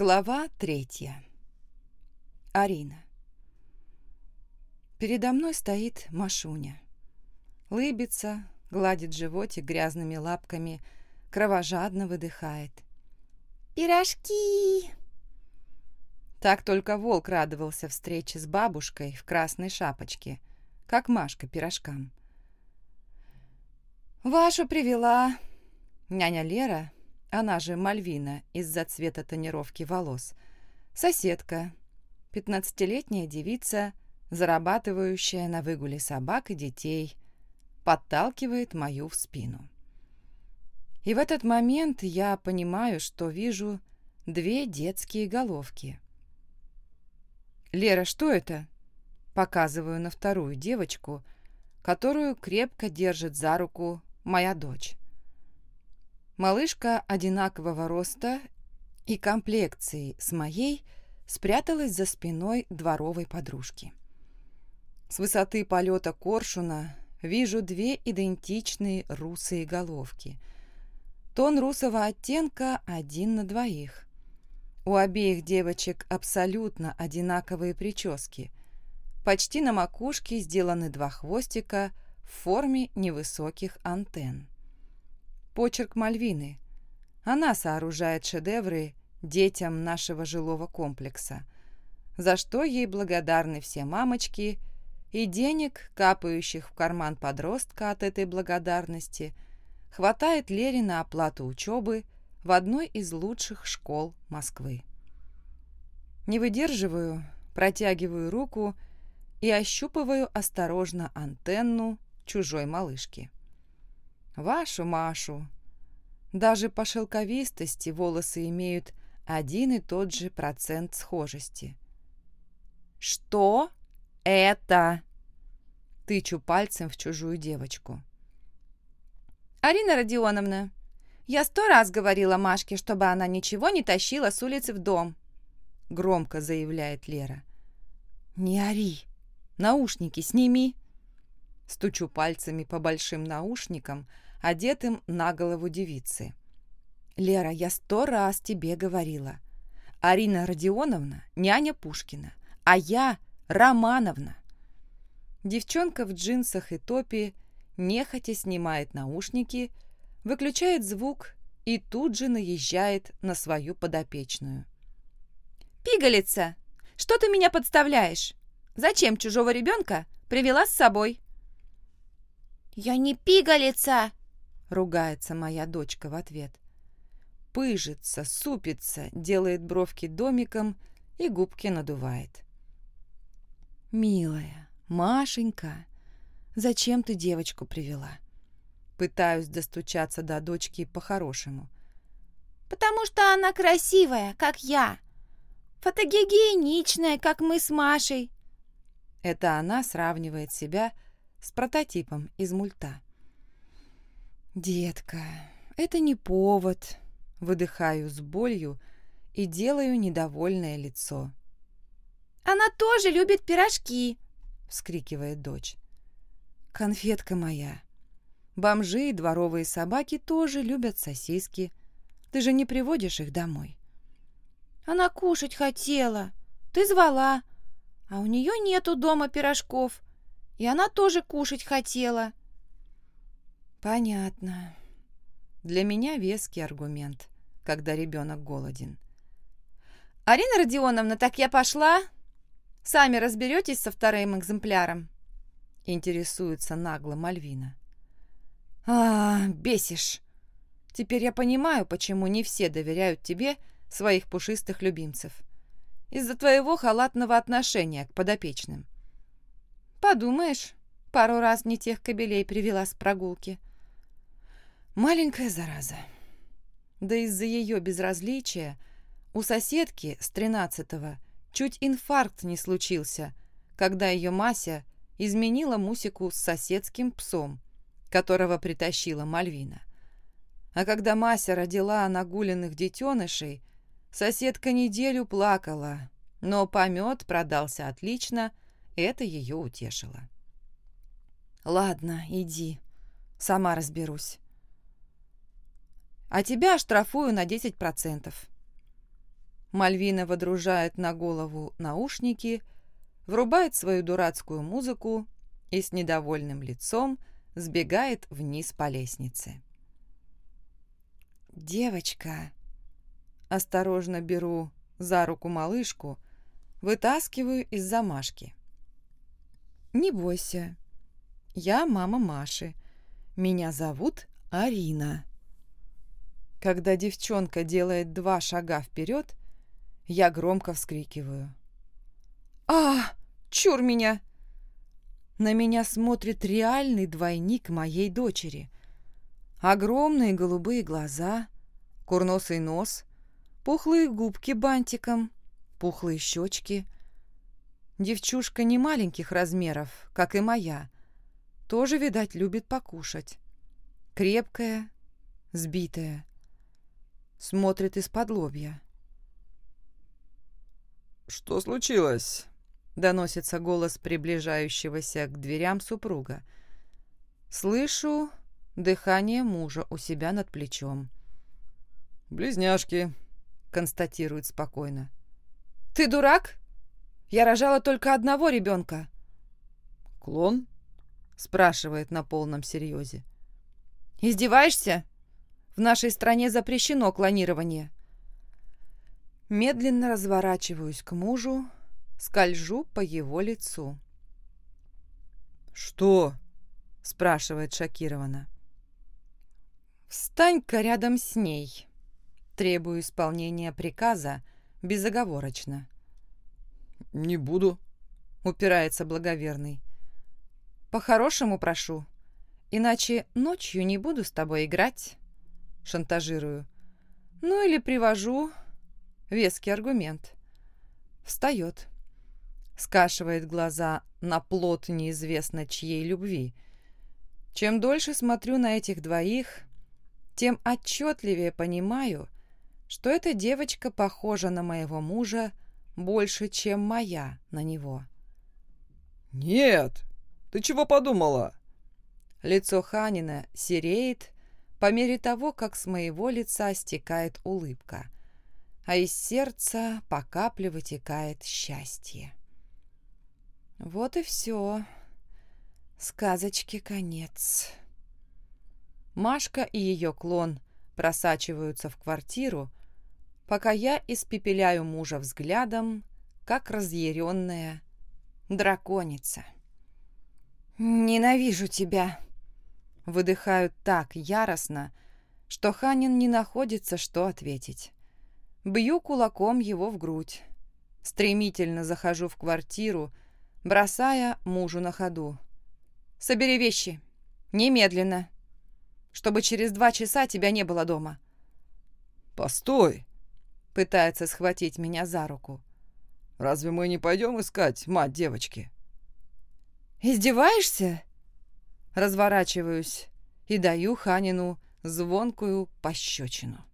Глава третья. Арина. Передо мной стоит Машуня. Лыбится, гладит животик грязными лапками, кровожадно выдыхает. «Пирожки!» Так только волк радовался встрече с бабушкой в красной шапочке, как Машка пирожкам. «Вашу привела!» Няня Лера она же Мальвина из-за цвета тонировки волос, соседка, пятнадцатилетняя девица, зарабатывающая на выгуле собак и детей, подталкивает мою в спину. И в этот момент я понимаю, что вижу две детские головки. «Лера, что это?» Показываю на вторую девочку, которую крепко держит за руку моя дочь. Малышка одинакового роста и комплекции с моей спряталась за спиной дворовой подружки. С высоты полета коршуна вижу две идентичные русые головки. Тон русого оттенка один на двоих. У обеих девочек абсолютно одинаковые прически. Почти на макушке сделаны два хвостика в форме невысоких антенн почерк Мальвины. Она сооружает шедевры детям нашего жилого комплекса, за что ей благодарны все мамочки, и денег, капающих в карман подростка от этой благодарности, хватает Лере на оплату учебы в одной из лучших школ Москвы. Не выдерживаю, протягиваю руку и ощупываю осторожно антенну чужой малышки. Вашу Машу. Даже по шелковистости волосы имеют один и тот же процент схожести. «Что это?» Тычу пальцем в чужую девочку. «Арина Родионовна, я сто раз говорила Машке, чтобы она ничего не тащила с улицы в дом», громко заявляет Лера. «Не ори! Наушники сними!» Стучу пальцами по большим наушникам, одетым на голову девицы. «Лера, я сто раз тебе говорила. Арина Родионовна – няня Пушкина, а я – Романовна». Девчонка в джинсах и топе нехотя снимает наушники, выключает звук и тут же наезжает на свою подопечную. «Пигалица! Что ты меня подставляешь? Зачем чужого ребенка привела с собой?» «Я не пигалица!» — ругается моя дочка в ответ. Пыжится, супится, делает бровки домиком и губки надувает. «Милая, Машенька, зачем ты девочку привела?» Пытаюсь достучаться до дочки по-хорошему. «Потому что она красивая, как я. Фотогигиеничная, как мы с Машей». Это она сравнивает себя с прототипом из мульта. «Детка, это не повод», — выдыхаю с болью и делаю недовольное лицо. «Она тоже любит пирожки», — вскрикивает дочь. «Конфетка моя, бомжи и дворовые собаки тоже любят сосиски. Ты же не приводишь их домой». «Она кушать хотела. Ты звала. А у нее нету дома пирожков. И она тоже кушать хотела», Понятно. Для меня веский аргумент, когда ребенок голоден. Арина Родионовна, так я пошла? Сами разберетесь со вторым экземпляром? Интересуется нагло Мальвина. А, бесишь. Теперь я понимаю, почему не все доверяют тебе своих пушистых любимцев. Из-за твоего халатного отношения к подопечным. Подумаешь, пару раз не тех кобелей привела с прогулки. Маленькая зараза. Да из-за ее безразличия у соседки с тринадцатого чуть инфаркт не случился, когда ее Мася изменила Мусику с соседским псом, которого притащила Мальвина. А когда Мася родила нагуленных детенышей, соседка неделю плакала, но помет продался отлично, это ее утешило. «Ладно, иди, сама разберусь» а тебя штрафую на 10%. Мальвина водружает на голову наушники, врубает свою дурацкую музыку и с недовольным лицом сбегает вниз по лестнице. «Девочка!» Осторожно беру за руку малышку, вытаскиваю из замашки. «Не бойся, я мама Маши. Меня зовут Арина». Когда девчонка делает два шага вперед, я громко вскрикиваю. «А, чур меня!» На меня смотрит реальный двойник моей дочери. Огромные голубые глаза, курносый нос, пухлые губки бантиком, пухлые щечки. Девчушка не маленьких размеров, как и моя. Тоже, видать, любит покушать. Крепкая, сбитая. Смотрит из-под лобья. «Что случилось?» Доносится голос приближающегося к дверям супруга. Слышу дыхание мужа у себя над плечом. «Близняшки», — констатирует спокойно. «Ты дурак? Я рожала только одного ребенка». «Клон?» — спрашивает на полном серьезе. «Издеваешься? В нашей стране запрещено клонирование». Медленно разворачиваюсь к мужу, скольжу по его лицу. «Что?» – спрашивает шокированно. «Встань-ка рядом с ней», – требую исполнения приказа безоговорочно. «Не буду», – упирается благоверный. «По-хорошему прошу, иначе ночью не буду с тобой играть», – шантажирую. «Ну или привожу веский аргумент». Встает скашивает глаза на плод неизвестно чьей любви. Чем дольше смотрю на этих двоих, тем отчетливее понимаю, что эта девочка похожа на моего мужа больше, чем моя на него. «Нет! Ты чего подумала?» Лицо Ханина сереет по мере того, как с моего лица стекает улыбка, а из сердца по капле вытекает счастье. Вот и все. Сказочки конец. Машка и ее клон просачиваются в квартиру, пока я испепеляю мужа взглядом, как разъяренная драконица. «Ненавижу тебя!» Выдыхают так яростно, что Ханин не находится, что ответить. Бью кулаком его в грудь. Стремительно захожу в квартиру, бросая мужу на ходу. «Собери вещи. Немедленно. Чтобы через два часа тебя не было дома». «Постой!» — пытается схватить меня за руку. «Разве мы не пойдем искать мать девочки?» «Издеваешься?» Разворачиваюсь и даю Ханину звонкую пощечину.